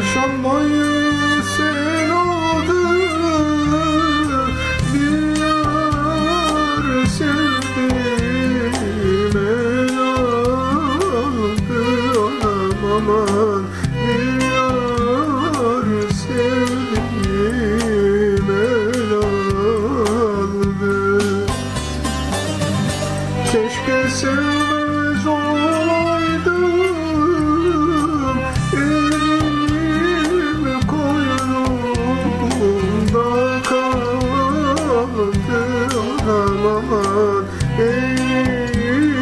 Yaşamayı sen aldın Diyar sevdiğime aldın Aman aman Elim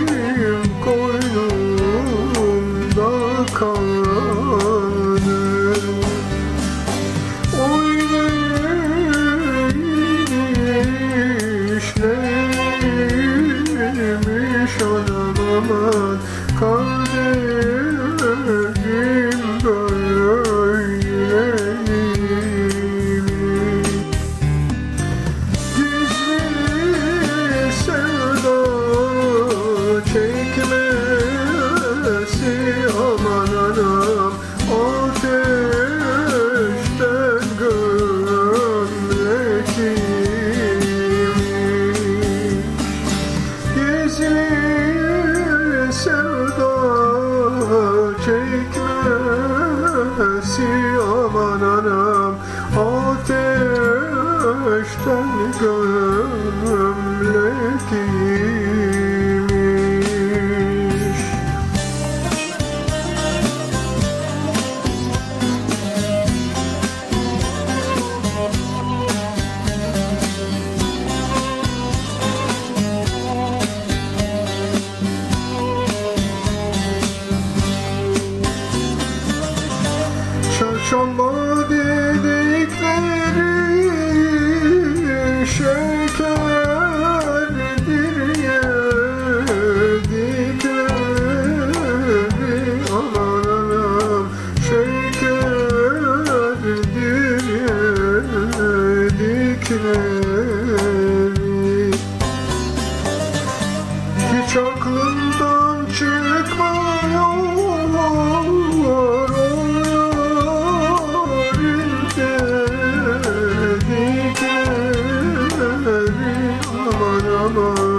koynumda kalır Oynayın işlemiş adam Kardeşim strength. Oh.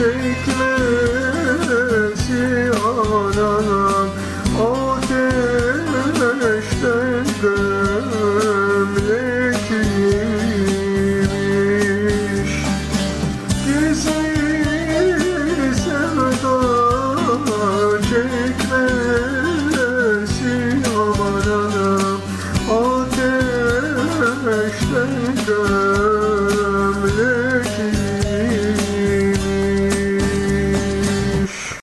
çekmesi ananam Ateşten gömlekmiş Gizli sevda çekmesi amananam Ateşten